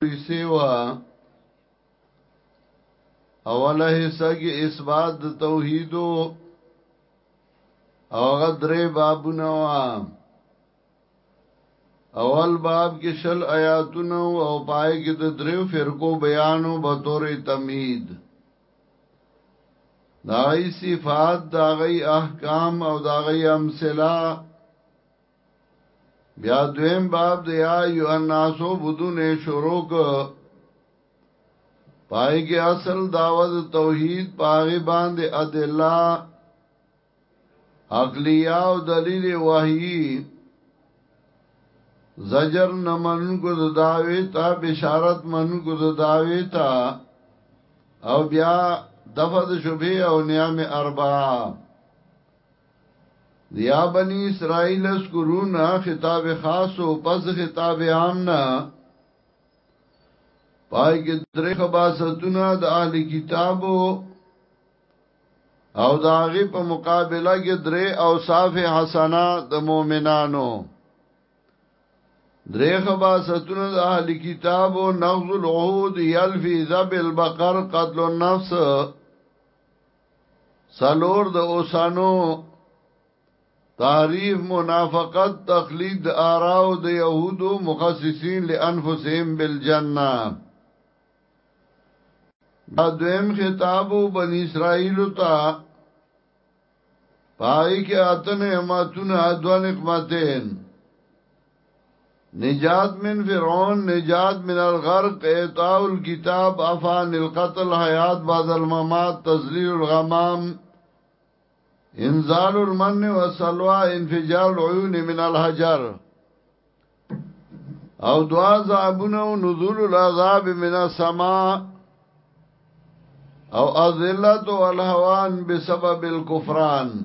سیوا اوله حصہ کې اثبات د توحید او هغه درې بابونه وا اول باب کې شل آیاتونه او پای کې د درې فرقو بیانو به تورې تمهید داغی صفات داغی احکام او داغی امثله بیا دویم باب دی یا ایو الناسو بدون شروع کو پای کې اصل داوود توحید پاغي باندې ادله عقلی او دلیل وحی زجر نمن کو داوی تا بشارت من کو داوی تا او بیا دفد شبه او نیام اربعه یا بنی اسرائیل اسکرون خطاب خاص او پس خطاب عام نه پای کې درې خباستونه د اهل کتابو او د هغه په مقابله کې درې اوصاف حسنه د مؤمنانو درې خباستونه د اهل کتابو نغض العهود یلفی ذب البقر قتل النفس سلور د اوسانو تعریف منافقت تقلید آراو د یهودو مخصصین لانفسهم بالجنه دا دویم خطابو بن اسرائیل تا پای کې اتنه اماتونه دوه نقمتین نجات من فرعون نجات من الغرق اعتاو الكتاب افان القتل حیات بعد الممات تزلیل الغمام نجات انزال المن والسلوى انفجار العيون من الحجر او دعا زعبونه نزول العذاب من السماء او اذلت والهوان بسبب الكفران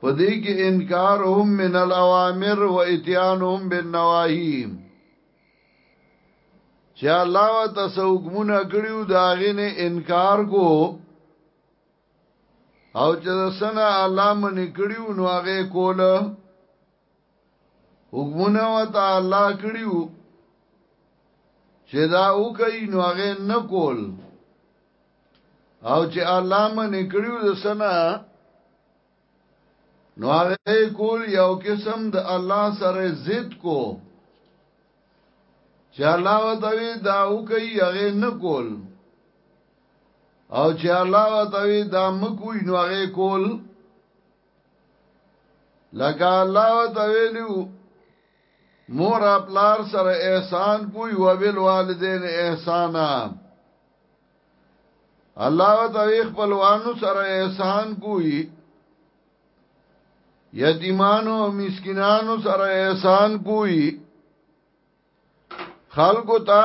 په دې کې انکارهم من الاوامر و اتيانهم بالنواهي چې الله و تاسو حکمونه کړیو دا غینه انکار کو او چې سنا الله من کړیو نو هغه کول حکمونه و تا الله کړیو چې دا وکي نو هغه نه کول او چې الله منې کړیو د سنا نو هغه کول یو قسم د الله سره ضد کو چې الله وتوی دا وکي هغه نه کول او چې الله وتوی دا مکوې نو هغه کول لکه الله وتویلو مور خپلار سره احسان کوي او بل والدین احسانا الله تعالی خپلوانو سره احسان کوي یتیمانو مسکینانو سره احسان کوي خلکو ته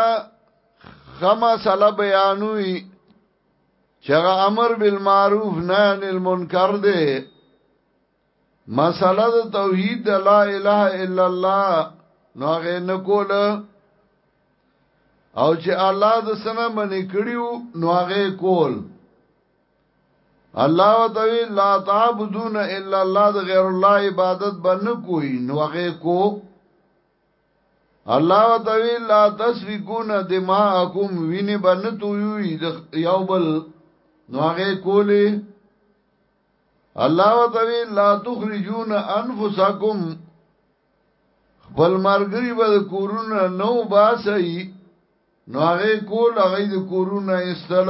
خما سلا بیانوي چې امر بالمعروف نهی عن المنکر دی مساله د توحید د لا اله الا الله نو هغه نه کول او چې الله د سنا منې کړیو نو هغه کول الله وتعالى لا تعبدون الا الله د غیر الله عبادت باندې کوی نو هغه کو الله وتعالى لا تسفكون دماءكم ویني باندې تو یو بل نو هغه کولې الله وتوی لا تخرجون انفسکم خپل مرګري به کورونه نو باسي نو هغه کول هغه د کورونه استل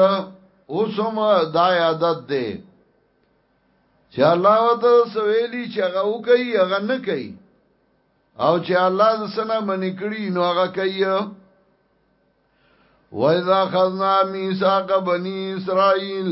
اوسم دا عادت دی چې الله وته سویلی چې هغه وکي هغه نه کوي او چې الله د سنا منی کړی نو هغه کوي وَإِذَا خَذْنَا مِيثَاقَ بَنِي إِسْرَائِيلَ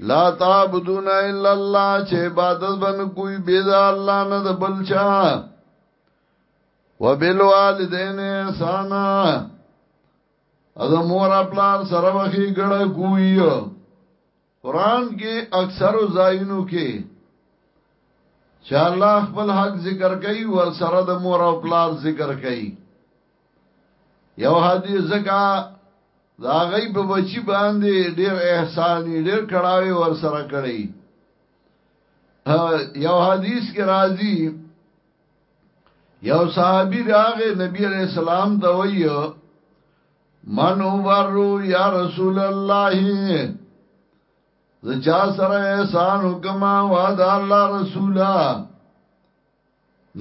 لا تعبدون الا الله چې عبادت بن کوئی بے دا الله نه د بل چا وبالوالدین احسانا اذا مور خپل سره وخی ګړه کوی قران کې اکثر زاینو کې چې الله خپل حق ذکر کوي ور سره د مور او پلار ذکر کوي یو حدیث زکا دا غي په بچی باندې ډیر احسانی ډیر کړاوی ور سره کړی یو حدیث کې راځي یو صحابي راغه نبی علیہ السلام ته ویو من اوبرو یا رسول الله زچا سره احسان حکما وعد الله رسولا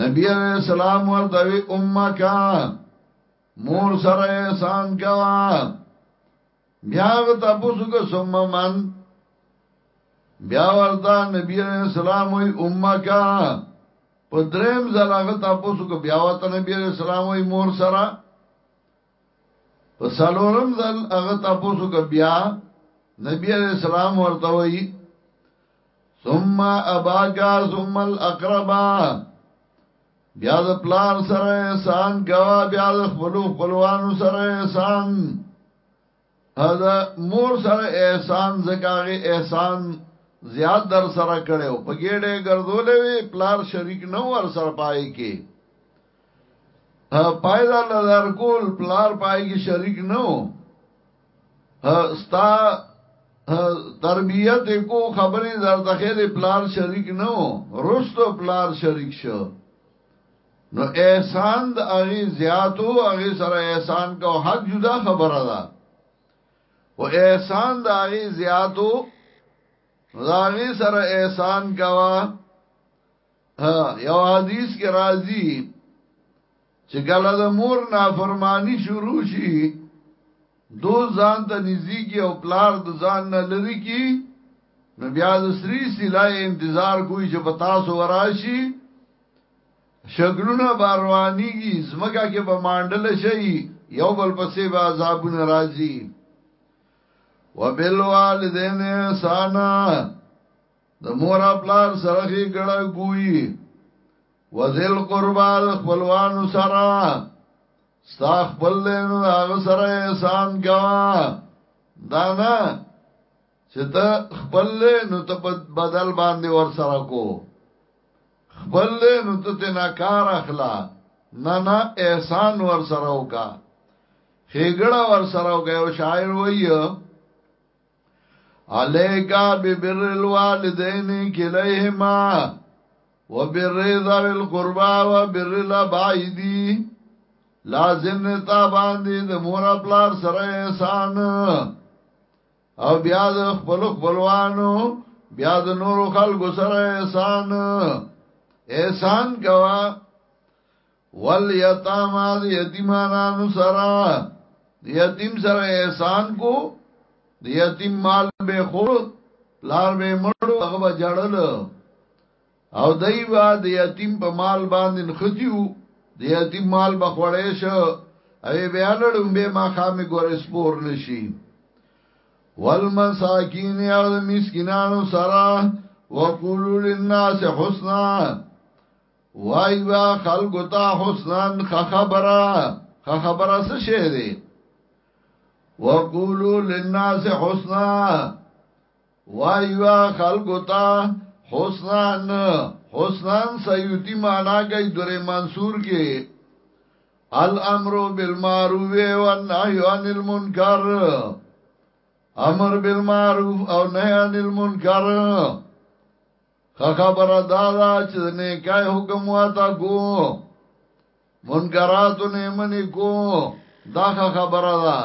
نبی علیہ السلام ورته وی امک مور سره احسان کوا بیا غته پوسو که ثم من بیا ورته نبی علیہ السلام وی امک په دریم ځل غته پوسو که بیا ورته نبی علیہ السلام وی مور سره په څلورم ځل هغه تاسو کو بیا نبی علیہ السلام ورته وی ثم اباکا ثم الاقربا بیا د پلار سره احسان کوا بیا د خپل خپلوانو سره احسان دا مور سره احسان زکاغه احسان زیات در سره کړو په ګډه ګرځولې وی پلار شریک نو ور سره پای کې پایدا لدار کول پلار پای کې شریک نو ستا تربیت کو خبرې زړه خیر پلار شریک نو رستو پلار شریک شو نو احسان د هغه زیاتو هغه سره احسان کو حق جدا خبره ده او احسان د هغه زیاتو هغه سره احسان کوا یو حدیث کې راځي چې کله د مور نافرمانی شروع شي دو ځان ته نږدې کې او پلار د ځان نه لری کی نو بیا د سری سلای انتظار کوی چې په تاسو وراشي شګلونه به روانیږي زمګه کې به مانډل شي یو بل پسې به عذابونه راځي وبالوالدین احسان د مور خپل سره کې ګړه ګوي وذل قربا خپلوان سره ستا خپل دین هغه سره احسان کوا دانا چې ته خپل له نو ته بدل باندې ور سره کو خپل له نو ته ته نه کار اخلا نه نه احسان ور سره وکا خېګړه ور سره وکا او شاعر وایي علیکا ببر الوالدین کلیهما وبر ذوی القربا وبر الابعیدی لازم نه تا باندې د مور خپل سره احسان او بیا د خپل خپلوانو بیا د نور خلکو سره احسان احسان کوا ول یتاما د یتیمانانو سره د یتیم سره احسان کو د یتیم مال به خور لار به مړو هغه به جړل او دای با د یتیم په مال باندې نختیو د یتیم مال بخوړې شو او بیا لړم به ما خامې ګورې سپور نشي والمساکین او د مسکینانو سره وقولو للناس حسنا وای با خلق تا حسنا خبره خبره څه شه دی وقولو للناس حسنا وایوا خلکو ته حسنان حسنان سیوتی معنا کوي در منصور کې الامر بالمعروف و نهی عن المنکر امر بالمعروف او نهی عن المنکر خبر دا دا چې د نیکای حکم واتا کو منکرات نه منی کو دا خبره ده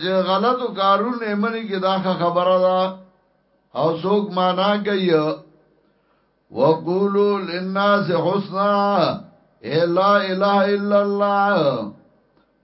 چې غلطو کارونه منی کې دا خبره ده او څوک معنا کوي وقولو للناس حسنا اے لا الہ الا اللہ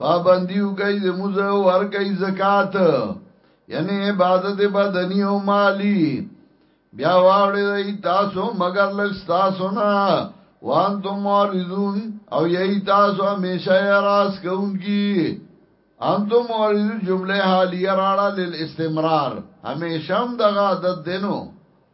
پابندیو گئی دی موزه ورکی زکاة یعنی عبادت بدنی و مالی بیا واوڑی دی تاسو مگر لگ ستاسو نا وانتو معرضون او یہی تاسو ہمیشہ اعراض کون کی انتو معرضو جمله حالیه راڑا لیل استمرار ہمیشہ هم دغا عدد دینو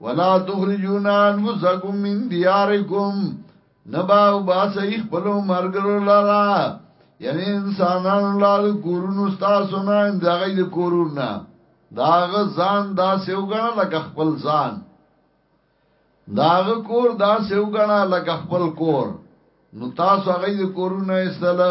ولا تخرجون انفسکم من دیارکم نبا او باسی خپلو مرګرو لرا یعنی انسانانو لار کورونو ستاسو نه اندغی د کورونو نه داغه ځان دا سیو غنا لکه خپل ځان داغه کور دا سیو غنا لکه خپل کور نو تاسو هغه د کورونه استله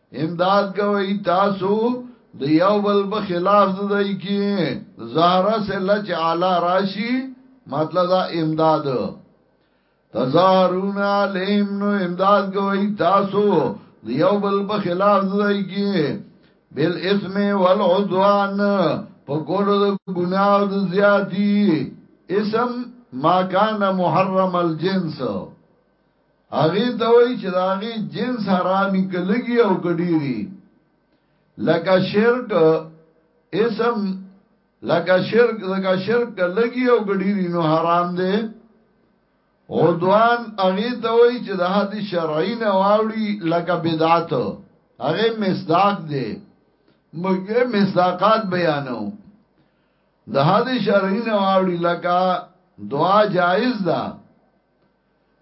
امداد کوي تاسو د یو بل په خلاف زدای کی زهره سے لچ اعلی راشی مطلب دا امداد تظاهرون علیم نو امداد کوي تاسو د یو بل په خلاف زدای کی بل اسم والعدوان په کولو د ګناه او د زیاتی اسم ما کان محرم الجنس هغې ته وایي چې د هغې جنس حرامي که لږي او که ډیري لکه شرک اسم لکه شرک لکه شرک که لږي او که ډیري نو حرام دی عدوان هغې ته وایي چې د حد شرعي نه واوړي لکه بدعت هغه مصداق دی موږ مصداقات بیانو د حد شرعي نه واوړي لکه دعا جایز ده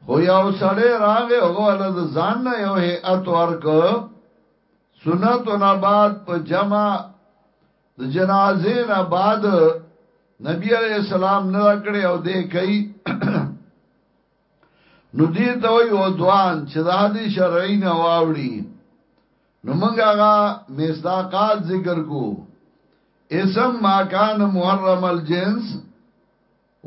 خو یو سړی راغې هغه ولا د ځان نه یو هیئت ورک سنت و نباد په جمع د جنازې نه بعد نبی علیہ السلام نه کړې او دې کوي نو دې ته وي او دوان چې د حدیث شرعي نه واوړي نو موږ هغه مصداقات ذکر کو اسم ما کان محرم الجنس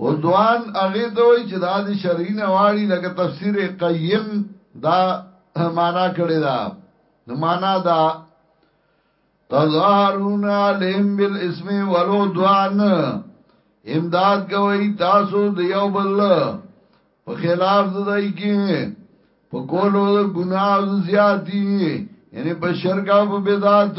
اوس ځوان هغې ته وایي چې دا دې شرعي نه غواړي لکه تفسیر قیم دا معنا کړې ده نو معنا دا تظاهرون علیهم بالاسم والعدوان امداد کوي تاسو د یو بل په خلاف د دای کې په کولو د ګناه زیاتی یعنی په شرک او په بدعت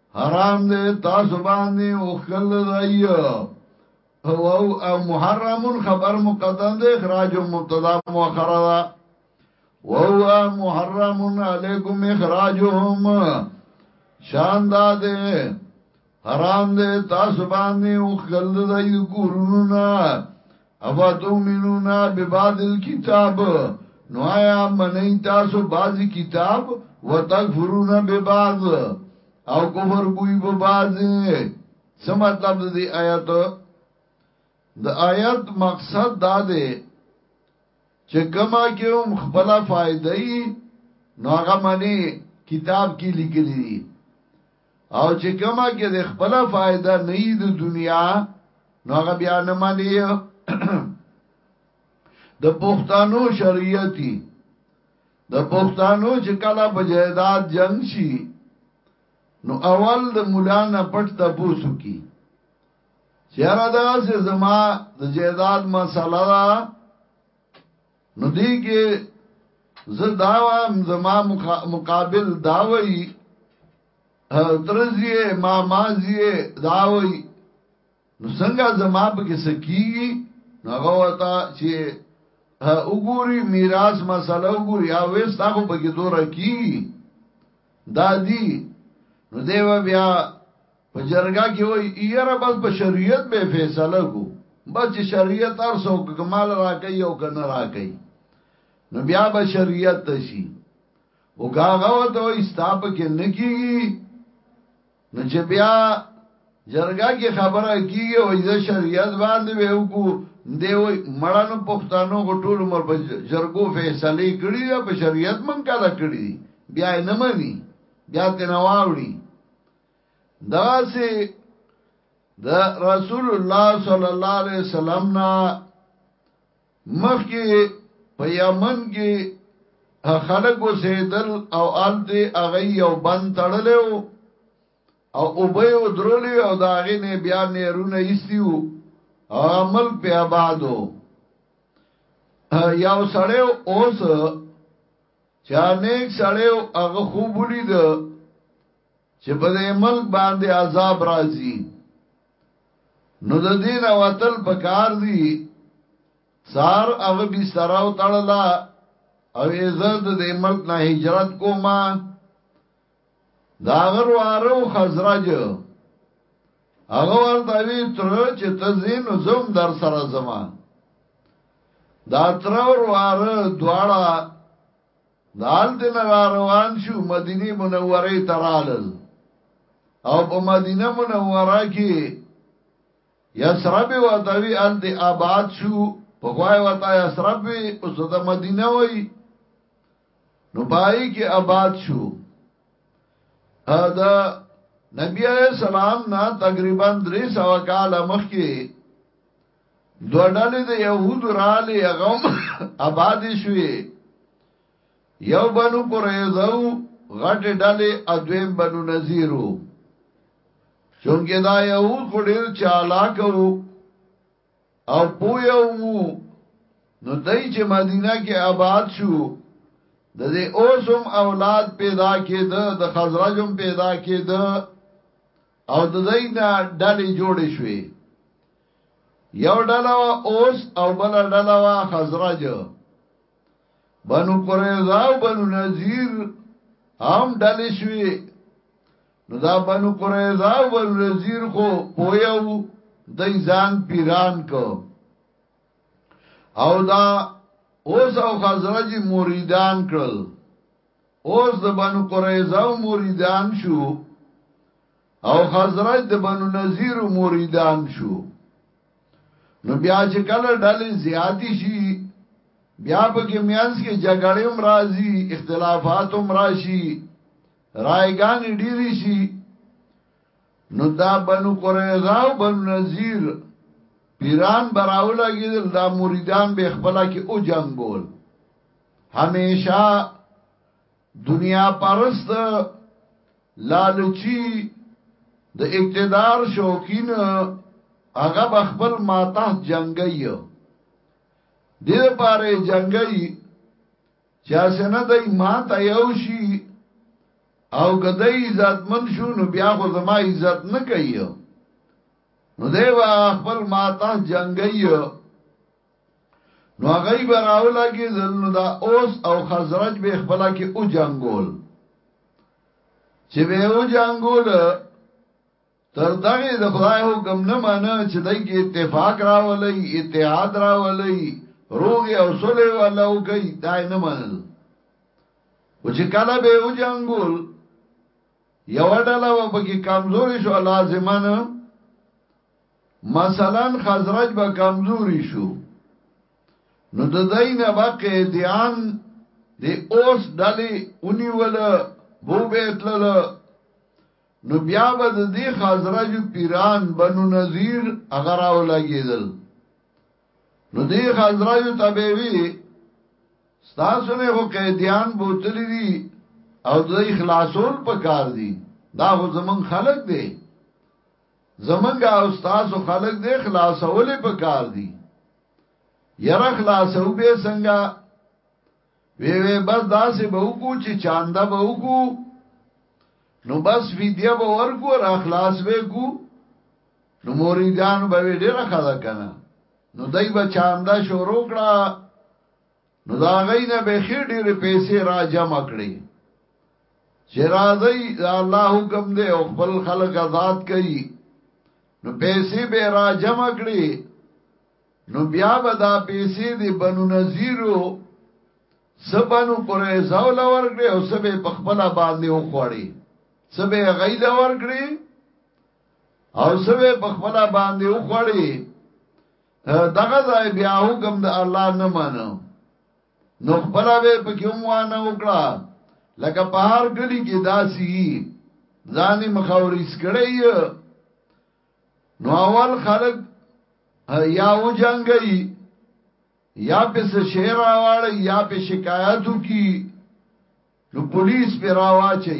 حرام دې تاسو باندې او خل دای او او محرم خبر مقدم دې اخراج مبتدا مؤخر دا او او محرم علیکم اخراجهم شان دا دې حرام دې تاسو باندې او خل دای کورونه افتؤمنون ببعض الکتاب نو آیا منئ تاسو بعضی کتاب وتکفرون ببعض او کفر کوي په بعض څه مطلب د دې آیات د آیات مقصد دا دی چې کما کې هم خپل فائدې نو هغه معنی کتاب کې لیکلي دي او چې کما کې د خپل فائدہ نه ای د دنیا نو هغه بیا نه مانی د پښتنو شریعتي د پښتنو چې کله په جهاد جنگ شي نو اول د مولا نه پټ د پوسو کی چیرې دا سه زما د جهاد مسله نو دی کې زه دا وایم زما مقابل دا وایي ترزیه ما مازیه دا وایي نو څنګه زما په کې سکیږي نو هغه وتا چې وګوري میراث مسله وګوري او وستا خو په کې دوره کیږي دا دی نو دیو بیا په جرګه کې وایي یره بس په شریعت به فیصله کو بس چې شریعت هر څوک کمال راکې او کنه راکې نو بیا به شریعت تشي او کاغه وته وي ستاپ کې نکیږي نو چې بیا جرګه کې خبره کیږي او ایزه شریعت باندې به وکړو دی وي مړانو پښتنو غټول عمر په جرګو فیصله کړی یا په شریعت من کړه کړی بیا نه مني بیا تنواوړي دغسی د رسول الله صلی الله علیه وسلم نا مخکی په یمن کې خلک وسیدل او ال دې اغه یو بند تړلو او اوبه او درولې او داغه نه بیا نه رونه ایستیو عمل په آبادو یو سړی اوس چا نیک سړی هغه خوب ولید چې په دې ملک باندې عذاب راځي نو د دین او تل پکار دي سار هغه به سراو تړلا او عزت د ملک نه هجرت کوما دا غر وارو خزرج هغه ورته وی تر چې تزین زوم در سره زما دا تر ور واره دواړه د هلته نه را روان شو مدینه منوره ته رالل او په مدینه منوره کې یسرب وتوی ال د آباد شو په خوای وتا یسرب وی اوس د مدینه وای نو پای کې آباد شو دا نبی علیہ السلام نا تقریبا 300 کال مخکې دو ډلې د يهودو رالي غم آباد شوې یو بنو قریظه غټ ډلې ادویم بنو نذیرو چونګه دا يهود خو ډیر چالاک او پویو نو دای چې مدینه کې آباد شو د دې اوسم اولاد پیدا کېد د خزرجم پیدا کېد او د دینه ډلې جوړې شوې یو ډله وا اوس او بل ډله وا خزرج بنو قریظه او بنو نذیر هم ډلې شوې نو دا بنو قریظه او بنو نذیر خو پویو د ځان پیران کو او دا اوس او خزرج مریدان کړل اوس د بنو قریظه مریدان شو او خزرج د بنو نذیر مریدان شو نو بیا چې کله ډلې زیاتی شي بیا په کې میانس کې جګړې هم راځي اختلافات هم راشي رایګان ډیری شي نو دا بنو قریظه او بنو نذیر پیران براوله کې دا مریدان به خپل کې او جنگول همیشه دنیا پرست لالچی د اقتدار شوقین هغه بخبل ما تحت جنگی دی دا پاره جنگی چا سنه دای ما ته یو شي او کدی عزت من شو نو بیا خو زما عزت نه کوي نو دی با خپل ما تحت جنگی نو هغوی به راولګېدل، نو دا اوس او خزرج به خپله کې وجنګول. چې به یې وجنګول، تر دغې د خدای حکم نه منه چې دوی کې اتفاق راولئ، اتحاد راولئ، روغې او سولې والا وکړئ، دا یې نه منل. خو چې کله به یې وجنګول، یوه ډله به پکې کمزورې شوه، لازماً مثلا خزرج به کمزوري شو نو د دین به قیدیان دی اوس ډلې اونیول بو بیتلل نو بیا به د دې خزرج پیران بنو نذیر هغه راو لګیدل نو دې خزرج تبوی ستاسو نه هو قیدیان بوتلی دي او د اخلاصول پکار دي دا هو زمون خلق دی زمونږ او تاسو خلک دې خلاصولې په کار دي یره خلاصو به څنګه وی وی بس داسې به وکړو چې چاندا به وکړو نو بس فدیه به ورکو را خلاص به کو نو موریدان به ډیره خدا کنه نو دای به چاندا شروع کړه نو دا غي نه به خې ډېر پیسې را جمع کړي چې راځي دا الله حکم دی او خپل خلک آزاد کړي نو پیسې به را جمع کړي نو بیا به دا پیسې دی بنو نذیرو سبنو قریزه ول ورکړي او سبه په خپل باندې وخوړي سبه غیل ورکړي او سبه په خپل باندې وخوړي دغه ځای بیا حکم د الله نه مانه نو خپل به پکې هم وانه وکړه لکه په هر کلی کې داسي ځاني مخاوريس کړی نو اول خلک یا و جنگي یا په شعر راواړی یا په شکایتو کی نو پولیس پر راواچي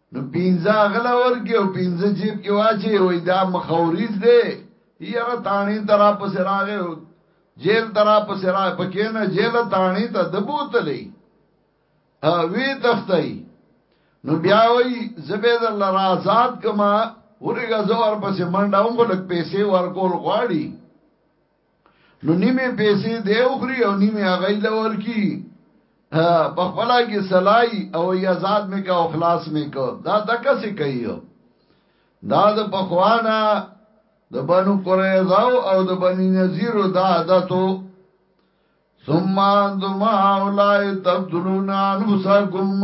نو پنځه غلا ورکی او پنځه جیب کې واچي وای دا مخاوريز دی یره تانی ترا په سراغه جیل ترا په سراغه پکې نه جیل تانی ته د بوتلې ا وی تختای نو بیا وای زبید الله را آزاد کما ورګه زور پسې منډه هم خلک پیسې ورکول غواړي نو نیمه پیسې دی اوخري او نیمه هغه لور کی په خپل کې سلای او یزاد می کا او خلاص می کو دا دکه سي کوي دا د پخوانا د بنو قریظه او د بنی نذیر دا عادتو ثم انتم هؤلاء تقتلون انفسکم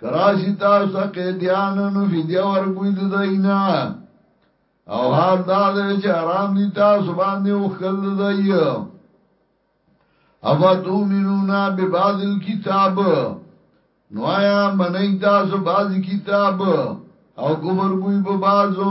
کراشی تاسو ته قیدیان نو فدیه ورکوي د دینا او حال دا دی چې آرام دي تاسو باندې او خل دی افا تومنونا ببعض الكتاب نو آیا منی تاسو بعض کتاب او کفر کوي په بعضو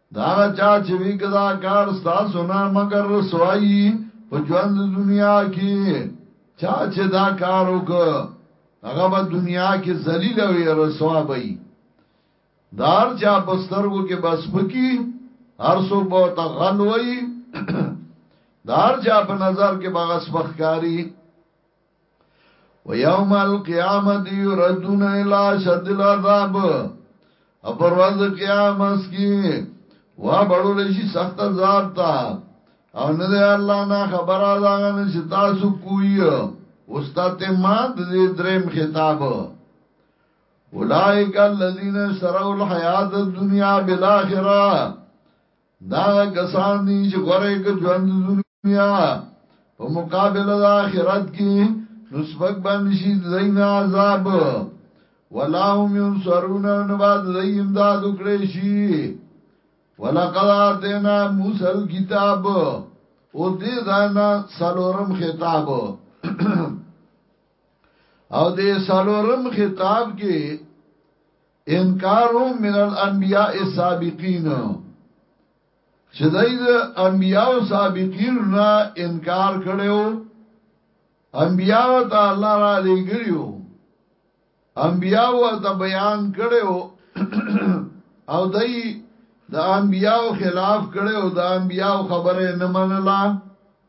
د هغه چا چې وي که دا کار ستاسو نه مګر رسوایي په ژوند د دنیا کې چا چې دا کار وکړ هغه به دنیا کې ذلیل او رسوا وي دار چا بسترګو کې بس پکی هر څو به تغل وي دار چا په نظر کې بغس بخکاری ويوم القيامت يردون الى شد العذاب او پر ورځ قیامت کې وا بړول شي سخت عذاب تا او نه دی الله نه خبر ادا غن چې تاسو کوی استاد ما د دې دریم خطاب اولائک الذین شروا الحیات الدنیا بالاخره دا کسان دي چې غوړې کې ژوند دنیا په مقابله د آخرت کې نو سبق باندې شي زین عذاب ولا هم ينصرون نو بعد زیم دا دکړې شي ولقد اتینا موسی الكتاب او دې ځانا سالورم خطاب او دې سالورم خطاب کې انکارهم من الانبیاء السابقین چې دای د انبیاء سابقین نه انکار کړو انبیاء ته الله را لګیو انبیاء ورته بیان کړو او دای د انبیاء خلاف کړو د انبیاء خبره نه منله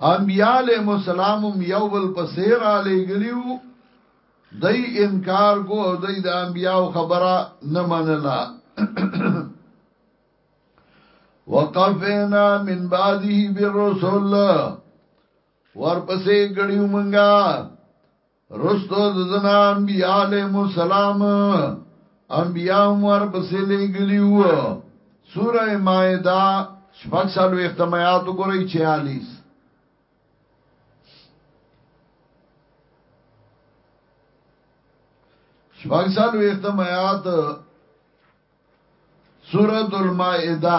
انبیاء علیہ السلام یو بل پسې را لېګلیو دای انکار کو او دای د انبیاء خبره نه منله وقفنا من بعده بالرسل ورپسې ګړیو منګه رستو د زنا انبیاء علیهم السلام انبیاء مور پسې لګلی وو سوره مائده شپږ سالو اختمایات وګورئ 46 شپږ سالو اختمایات سوره المائده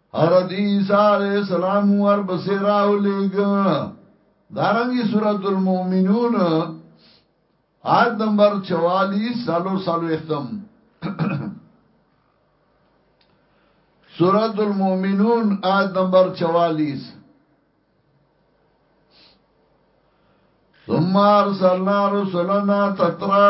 حضرت عیسی علیہ السلام ور بسراو لګ دارنګي سورۃ المؤمنون آیت نمبر 44 سالو سالو ختم سورۃ المؤمنون آیت نمبر 44 ثم ارسلنا رسلنا تترا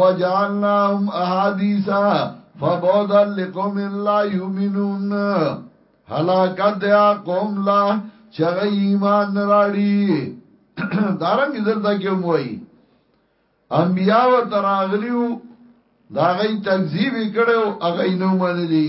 وجعلناهم احادیثا فبعدا لقوم لا یؤمنون هلاکت دیا قوم لا چغه ایمان راړي دارنګ دلته کې موي انبیا و تراغلیو دا غي تکذیب کړو اغه نو منلی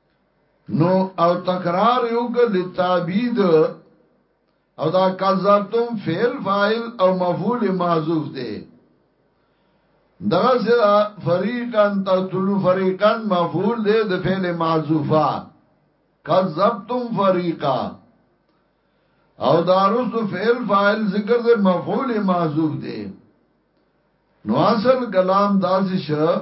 نو او تکرار یو کل تعبید او دا کذبتم فعل فاعل او مفعول محذوف دی دغه سره فریقا تقتلوا فریقا مفعول دی د فعل محذوفه کذبتم فریقا او دا رسو فعل فاعل ذکر دی مفعول محذوف دی نو اصل کلام داسې شه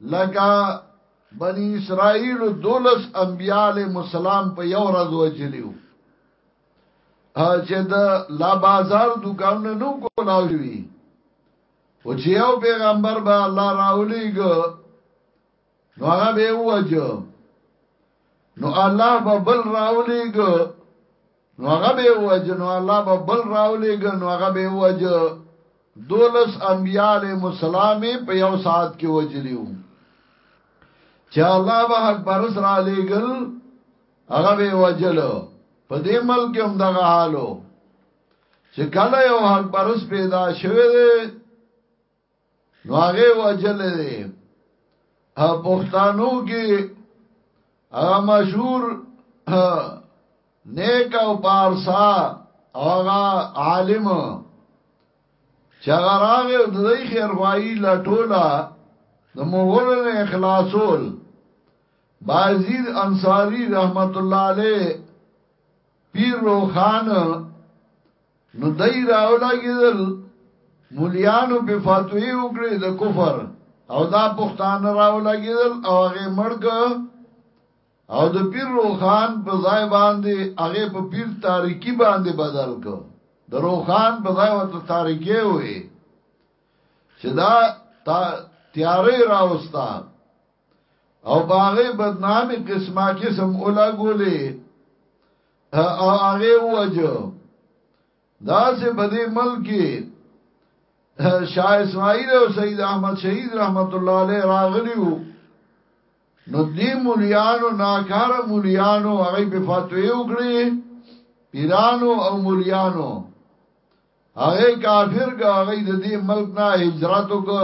لکه بنی اسرائیل دولس انبیاء علیہ السلام په یو ورځ وجلیو چې دا لا بازار دکانونه نو کولاو شوی او چې یو پیغمبر به الله راولېګ نو هغه به وجه نو الله به بل راولېګ نو هغه به وجه نو الله به بل راولېګ نو هغه به وجه دولس انبیاء علیه السلام په یو ساعت کې وجلیو چې الله به حق پرس را لېګل هغه به وجل په دې ملک هم دغه حالو چې کله یو حق پرس پیدا شوه دی نو هغه وجل دی ا پښتنو کې هغه مشهور نیک او پارسا هغه عالم چې هغه راغی د دې خیر خوایي لټولا د مغولو نه اخلاصول بازید انصاری رحمت الله علیه پیر روخان نو دای راولګیدل مولیانو په فاتوی وکړي د کفر او دا پښتان راولګیدل او هغه مړک او د پیر روخان په ځای باندې هغه په پیر تاریکی باندې بدل کو د روخان په ځای وته تاریکی وې چې دا تا تیارې راوستا او باغې بدنامي قسمه قسم اولا ګولې او هغه وجو دا سه په دې ملک شاه اسماعیل او سید احمد شهید رحمت الله علیه راغلیو نو دې مولیانو ناکار مولیانو هغه په فتوی وکړي پیرانو او مولیانو هغه کافر هغه د دې ملک نه هجرت وکړ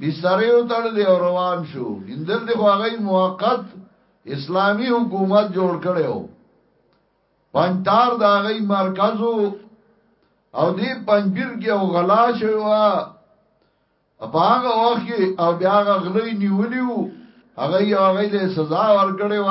بسترې وتړلې او روان شو اندل دی خو هغه موقت اسلامی حکومت جوړ کړو پنځتار د هغه مرکز او دی پنځپیر کې او غلا شوی و په هغه وخت کې او بیا هغه غلې نیولیو هغه یې هغه له سزا ورکړې و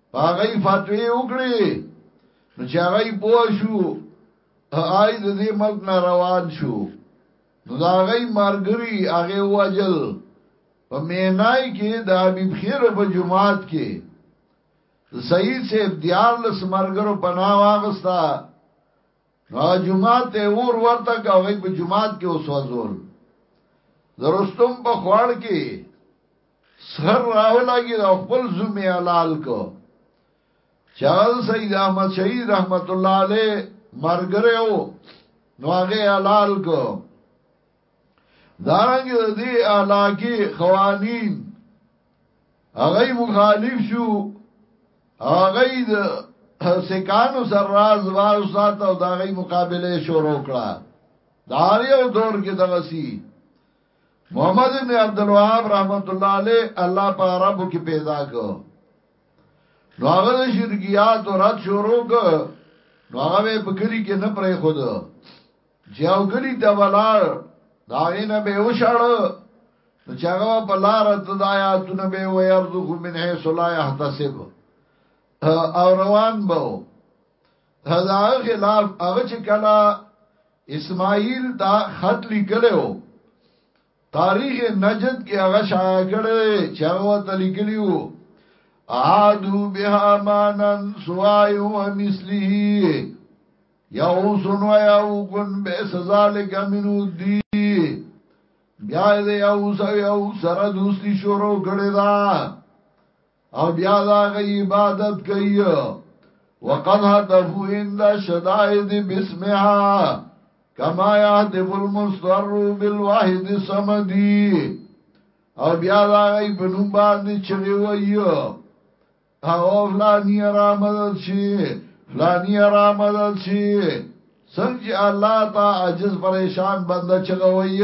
هغه فتوی وکړي نو چې هغه پوه شو آی د دې ملک نه روان شو نو دا هغه مرګري هغه وجل په مینای کې د حبیب خیر په جماعت کې سید صاحب دیار لس مرګرو پناه واغستا نو جماعت ته ور ورته کاوه په جماعت کې اوسوځول زرستم په خوړ کې سر راولګي دا خپل زومي حلال کو چغل سید احمد شهید رحمت الله علیه مرګره او نو هغه حلال کو دارنګ د دې علاقه قوانین هغه مخالف شو هغه د سکانو سر راز واو سات او دغه مقابله شروع کړه دار یو دور کې دغسی محمد ابن عبد الوهاب رحمت الله علیه الله په عربو کې پیدا کو نو هغه د شرکیات او رد شروع ک نو هغه په کلی کې نه پرې خود جاو کلی ته ولار دا نه به وشړ نو چې هغه په لار ته د آیاتونه به ويرزق من حيث لا يحتسب او روان بو دا خلاف هغه چې کلا اسماعیل دا خط لیکلو تاریخ نجد کې هغه شایع کړي چې هغه ته لیکلیو عادو بها مانن سوای و مثله یو سن و یو کن بے سزا لکا منو دی بیا دې یو سو یو سره دوستی شروع کړی دا او بیا دا غی عبادت کئی وقد حدفو اند شدائد بسمها کما یحدف المستر بالواحد سمدی او بیا دا غی پنوم باندی چغی وئی او فلانی را مدد شی فلانی را مدد شی سنگ چی اللہ تا عجز پریشان بندہ چغی وئی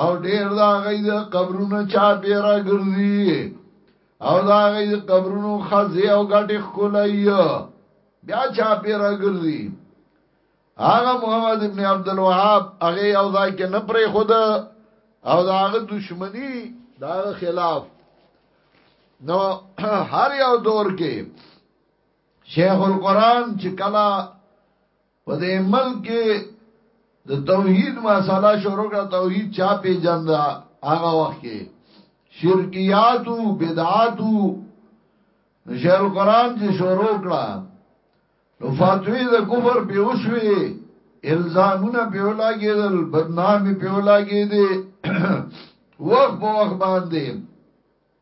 او ډیر دا غي د قبرونو چا پیرا ګرځي او دا غي د قبرونو خزي او غټي خلای بیا چا پیرا ګرځي هغه محمد ابن عبد الوهاب هغه او ځای کې نه پرې خود او دا هغه دشمنی دا خلاف نو هر یو دور کې شیخ القرآن چې کلا په دې ملک کې د توحید مساله شروع کړه توحید چا پیجند هغه وخت کې شرکیات او بدعات شیخ القران چې شروع کړه نو فاتوی د کفر په اوسوي الزامونه په ولاګېدل بدنامي په ولاګېدې وخت په وخت باندې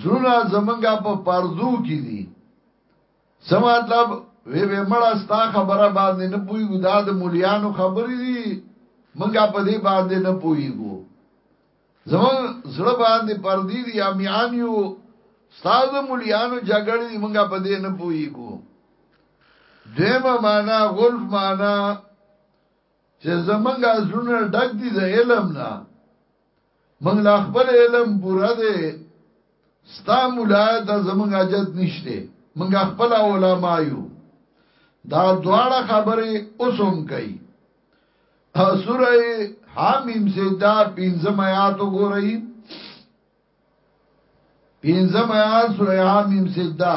زړونه زمونږه په پردو کې دي څه مطلب وی به مړه ستا خبره باندې نه پويګو دا د مليانو خبرې دي مونږه په دې باندې نه پويګو زمون زړه باندې پردي دي اميان یو ستا د مليانو جګړې دي مونږه په دې نه پويګو دیمه معنا غلف معنا چې زمونږه زړونه ډک دي د علم نه موږ لا خپل علم پوره دی ستا مولای ته زمونږ حاجت نشته موږ خپل علما یو دا دواړه خبره اوسم کوي سوره حمیم سے دا پینځم آیات وګورئ پینځم آیات سوره حمیم سے دا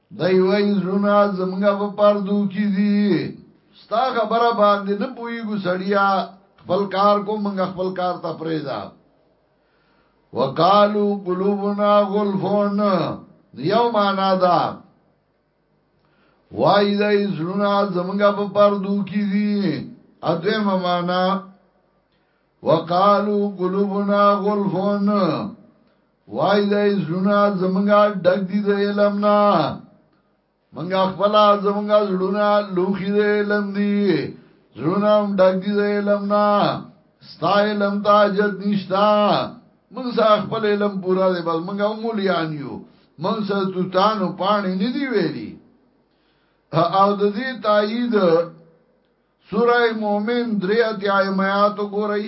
دای وای زړونه زمونږه په پردو کې دي ستا خبره باندې نه پويګو سړیا خپل کار کو مونږ خپل کار ته پریدا وقالو قلوبنا غلفون یو معنا دا وای دای زړونه زمونږه په پردو کې دي اته معنا وقالو قلوبنا غلفون وای د زړونه زمونږه ډګ دي د علم نه منګه خپل زمونږه زړونه لوخي د علم دي زړونه هم ډګ دي د علم نه ستا علم ته حاجت نشتا منګه سا خپل علم پورا دی بس منګه مولیان یو منګه سا توتانو پانی ندی ویلی او د دې تایید سوره مومن درې اتیا آیات وګورئ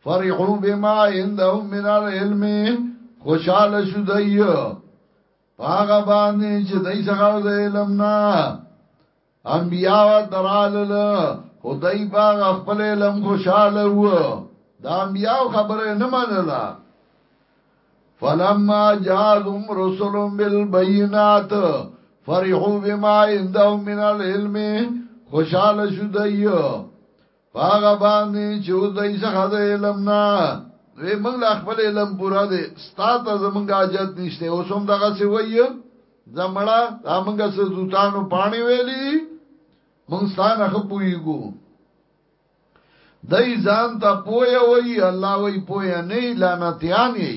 فرحو بما عندهم من العلم خوشاله شو دایو هغه باندې چې دای څنګه د علم نه انبیاء درالل خدای باغ خپل علم خوشاله و دا انبیاء خبره نه منله فلما جاءهم رسل بالبينات فرحوا بما عندهم من العلم خوشاله شو دایو پاغه باندې چې اوس دای څخه د علم نه وی موږ لا خپل علم پورا دی ستا ته زمونږ حاجت نشته اوس هم دغه سی وای زمړه موږ سره زوتانو پانی ویلی موږ ستانه خپویګو دای ځان ته پویا وای الله وای پویا نه لعنتیان یی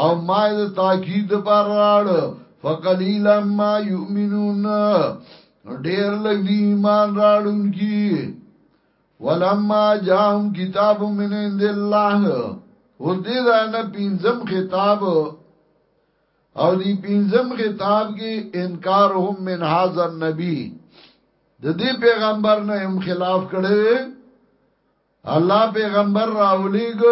او ما د تاکید پر راړ فقلیلا ما یؤمنون ډیر لوی ایمان راړونکي ولما جام کتاب من عند الله اوس دې دا نه پینځم خطاب او دې پینځم خطاب کې انکار هم من هاذا النبی د دې پیغمبر نه هم خلاف کړي الله پیغمبر راولیګ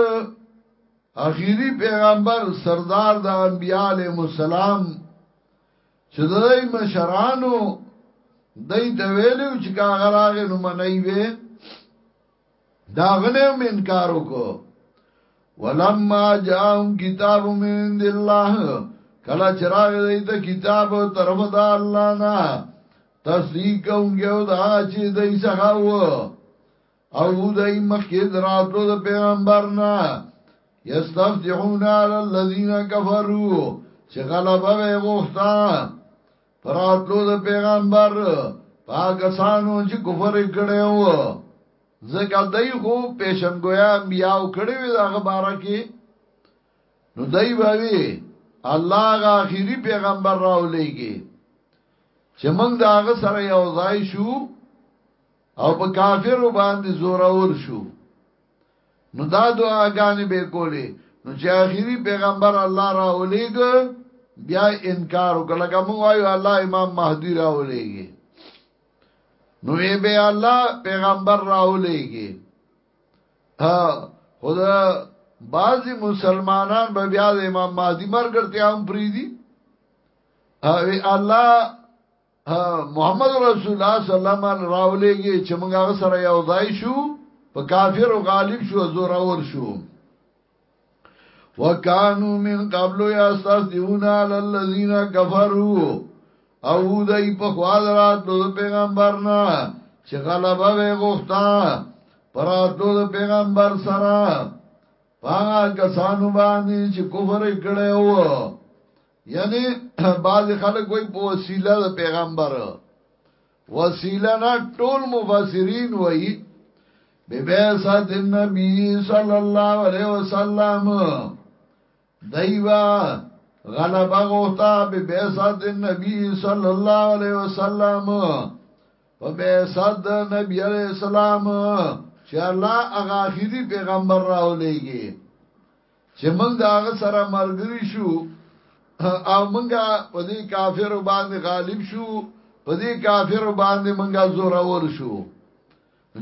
اخیری پیغمبر سردار د انبیاء علیه السلام چې دای مشرانو دای ته ویلو چې کاغه راغې نو منای وې دا غنه منکار وکړو ولما جاءهم کتاب من عند الله کلا چراغ دای ته کتاب طرف دا الله نه تصدیق کوونکی او دا چې دای څنګه وو او دای مخکې دراتلو د پیغمبر نه یستفتحون علی الذین کفروا چې غلبه به غوښتا پراتلو د پیغمبر پاکستانو چې کفر کړي وو ځکه دای خو پیشنګویا بیاو کړي وي دغه باره کې نو دای باوی الله غ اخیری پیغمبر راولېږي چې موږ داغه سره یو ځای شو او په کافرو باندې زورور شو نو دا دعاګانې به کولې نو چې اخیری پیغمبر الله را ولېګ بیا انکار وکړ لکه مونږ وایو الله امام مهدی را ولېګي نو یې به الله پیغمبر را ولېګي ها خدا بعضی مسلمانان به بیا د امام مهدی مرګ ته هم پریدي او الله محمد رسول الله صلی الله علیه وسلم راولېږي چې موږ هغه سره یو ځای شو په کافر او غالب شو زور اور شو وکانو من قبل یاستاسدون علی الذین کفروا او دای په خوادرات د پیغمبرنا چې غلبه وې غوښتا پراتو د پیغمبر سره پاګه کسانو باندې چې کفر کړي وو یعنی بعض خلک وای په وسیله د پیغمبر وسیله نه ټول مفسرین وای به بیسات النبی صلی الله علیه وسلم دایوا غلبه غوتا به بیسات النبی صلی الله علیه وسلم په بیسات نبی علیہ السلام چې الله هغه اخیری پیغمبر راولېږي چې موږ د هغه سره مرګري شو او موږ په دې کافر باندې غالب شو په دې کافر باندې موږ زور اور شو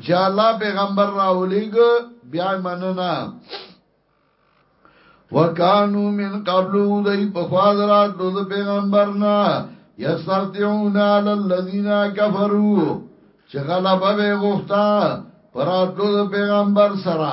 چې الله پیغمبر راولېګ بیا مننه وکانو من قبل دای په خواذرات د پیغمبرنا یستفتحون علی الذین کفروا چې غلبه به غوښتا پراتلو د پیغمبر سره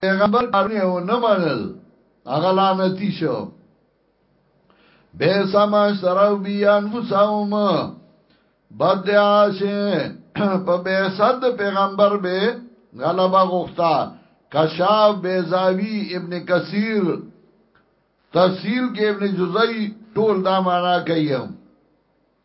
پیغمبر کارونه و نه منل هغه لعنتی شو به سما شراو بیان فساوم بد دی آشه په به صد پیغمبر به غلبه غوښتا کشاف بیزاوی ابن کثیر تفسیر کې ابن جزئی ټول دا معنا کوي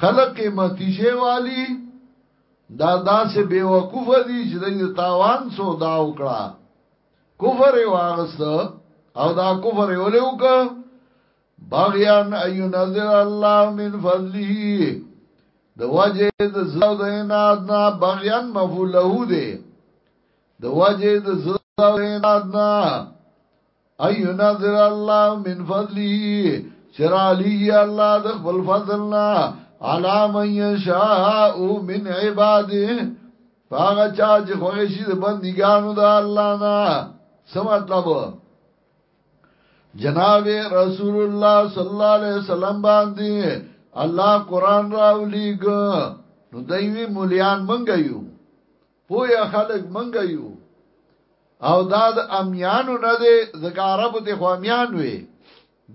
خلق قیمتی شی والی دا داسې بے وقوف دي چې د تاوان سودا وکړه کفر واغست او دا کفر ولې وک بغیان ایو نظر الله من فضله د وجه د زړه د عناد نه بغیان مفعول له دی د وجه د زړه د عناد نه ایو نظر الله من فضله چرا لگی الله د خپل فضلنا علا من یشاء من عباده پاغه چا چې خوښ شي د بندګانو د الله نه څه مطلب جناب رسول الله صلی الله علیه وسلم باندې الله قران راولېګ نو دوی مولیان منګیو پویا خلک منګه یو او دا د امیانو نه دی ځکه عربو ته خو امیان وي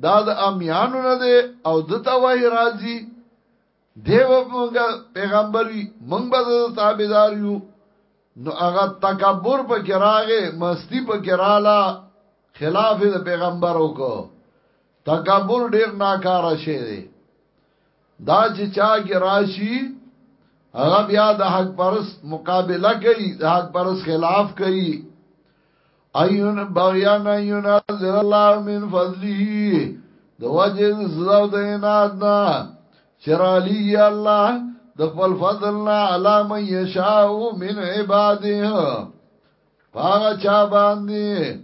دا د امیانو نه دی او دته وای راځي دیو منګه پیغمبري منګ به تابعدار یو نو هغه تکبر په کراغه مستی په کراله خلاف د پیغمبرو کو تکبر ډیر ناکاره شی دی دا چې چاګي راشي هغه بیا د حق پرس مقابله کوي د حق پرس خلاف کوي ایون بغیان ایون ذل الله من فضله د وجه زو د عناد نه چرالی الله د خپل فضل نه علام یشاء من عباده پاغه چا باندې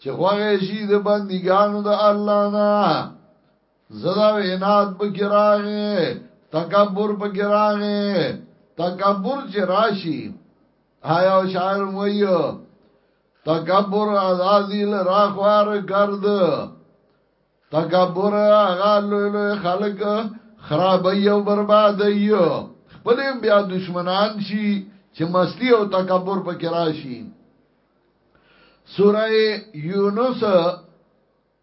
چې خوغه شي د بندګانو د الله نه زړه وینات په ګراغه تکبر په ګراغه تکبر چې راشي آیا شاعر مویو تکبر ازازیل راخوار گرد تکبر آغا لوی لوی خلق خرابی او بربادی خپلیم بیا دشمنان شي چې مستی او تکبر په کراشي سوره یونس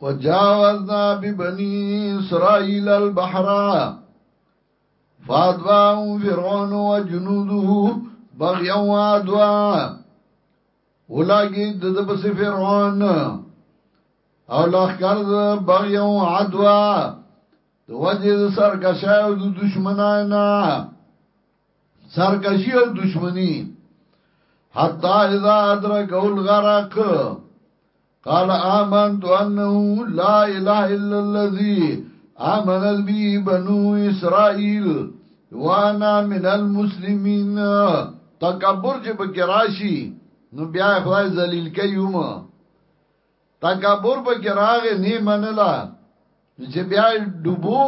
وجاوزنا ببني إسرائيل البحر فأدواهم فرعون وجنوده بغيا وعدوا ولاقي ددبس فرعون او لخکر د بغيا وعدوا د وجه د سرکشی او د دشمنای نه سرکشی او دشمنی حتا اذا ادرک الغرق قال آمنت انه لا اله الا الذي آمنت به بنو اسرائيل وانا من المسلمين تکبر چې بکراشي نو بیا خدای ذلیل کوي تکبر په کې راغې نه منله چې بیا ډوبو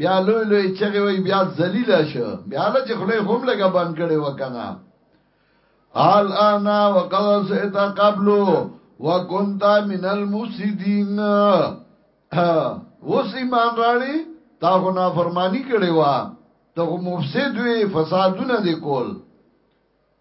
بیا لوی لوی چغې وي بیا ذلیل شو بیا له چې خلې هم لګا بند کړي وکنه آل انا وقد سئت قبلو وکنت من المفسدين اوس ایمان راړي تا خو نافرمانی کړي وا ته مفسد وي فسادونه دي کول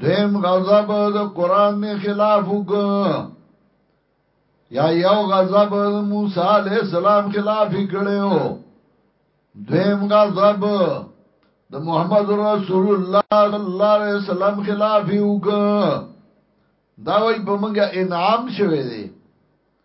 دویم غضب د قران می خلاف وک یا یو غضب د موسی علی السلام خلاف کړو دویم غضب د محمد رسول الله صلی الله علیه وسلم خلاف وک دا وای په منګه انعام شوه دی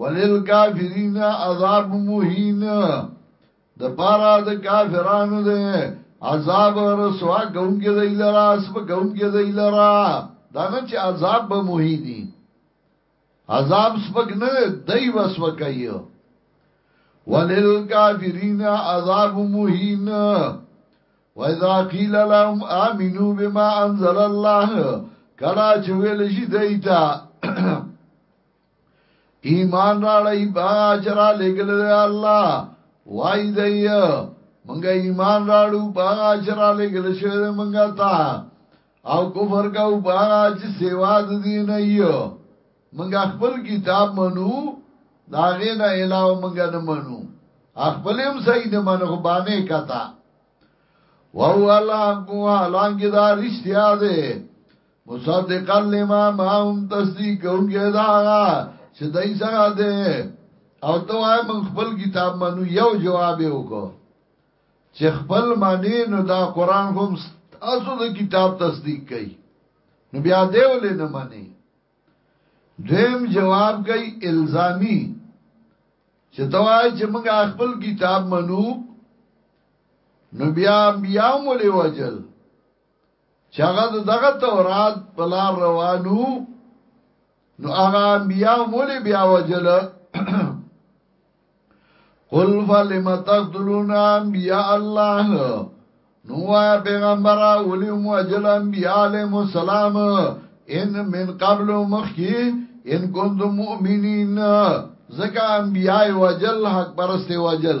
وللکافرین عذاب مهین د پارا د کافرانو د عذاب رسوا کون کې دی لرا سب کون کې دی لرا دا نه چې عذاب به مهینی عذاب سپک نه دی بس وکایو وللکافرین عذاب مهین واذا قيل لهم امنوا بما انزل الله کلا چې ویل شي دیتا ایمان راړی با چرا لګل دی الله وای دی منګه ایمان راړو با چرا لګل شوی دی منګه تا او کفر کاو با چې سیوا د دین ایو منګه خپل کتاب منو داغه نه علاوه منګه نه منو خپل هم صحیح نه منو خو باندې کتا وهو الله کو حالانګه دا رښتیا دی مصدقا لما معهم تصدیق کوونکی دا هغه چې دای سره ده او ته وای من خپل کتاب منو یو جواب یې وکړو چې خپل معنی نو دا قران هم تاسو د کتاب تصدیق کوي نو بیا دیول نه معنی دویم جواب کوي الزامی چې ته وای چې موږ خپل کتاب منو نو بیا بیا مولې وجل چې هغه دغه تورات په لار روانو نو هغه انبیا مولې بیا وجل قل فلم تقتلون انبیاء الله نو پیغمبر اولی موجل انبیاء علیہ السلام ان من قبل مخی ان کنتم مؤمنین زکا انبیاء وجل حق پرست وجل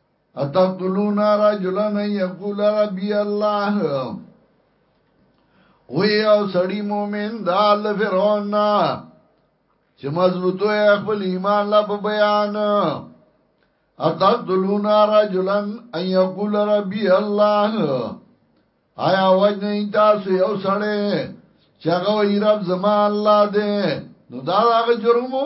اتقتلون رجلا ان يقول ربي الله وی او سړی مومن د آل فرعون نا چې مضبوطو یې خپل ایمان لا په بیان اتقتلون رجلا ان يقول ربي الله آیا وجنه تاسو یو سړی چې هغه وی رب زما الله دې نو دا هغه جرمو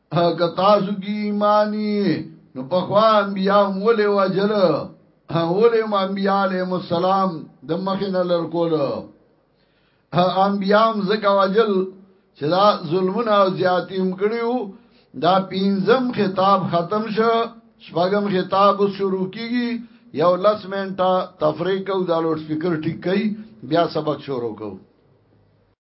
که تاسو کی ایمانی نو پخوا انبیاء مولی وجل اولی ما انبیاء علیہ السلام دمخین لرکول انبیاء مزکا وجل چې دا ظلمونه او زیاتی هم کړیو دا پینزم خطاب ختم شو شپږم خطاب شروع کیږي یو لس منټه تفریق او د لوډ سپیکر ټیک کړي بیا سبق شروع کوو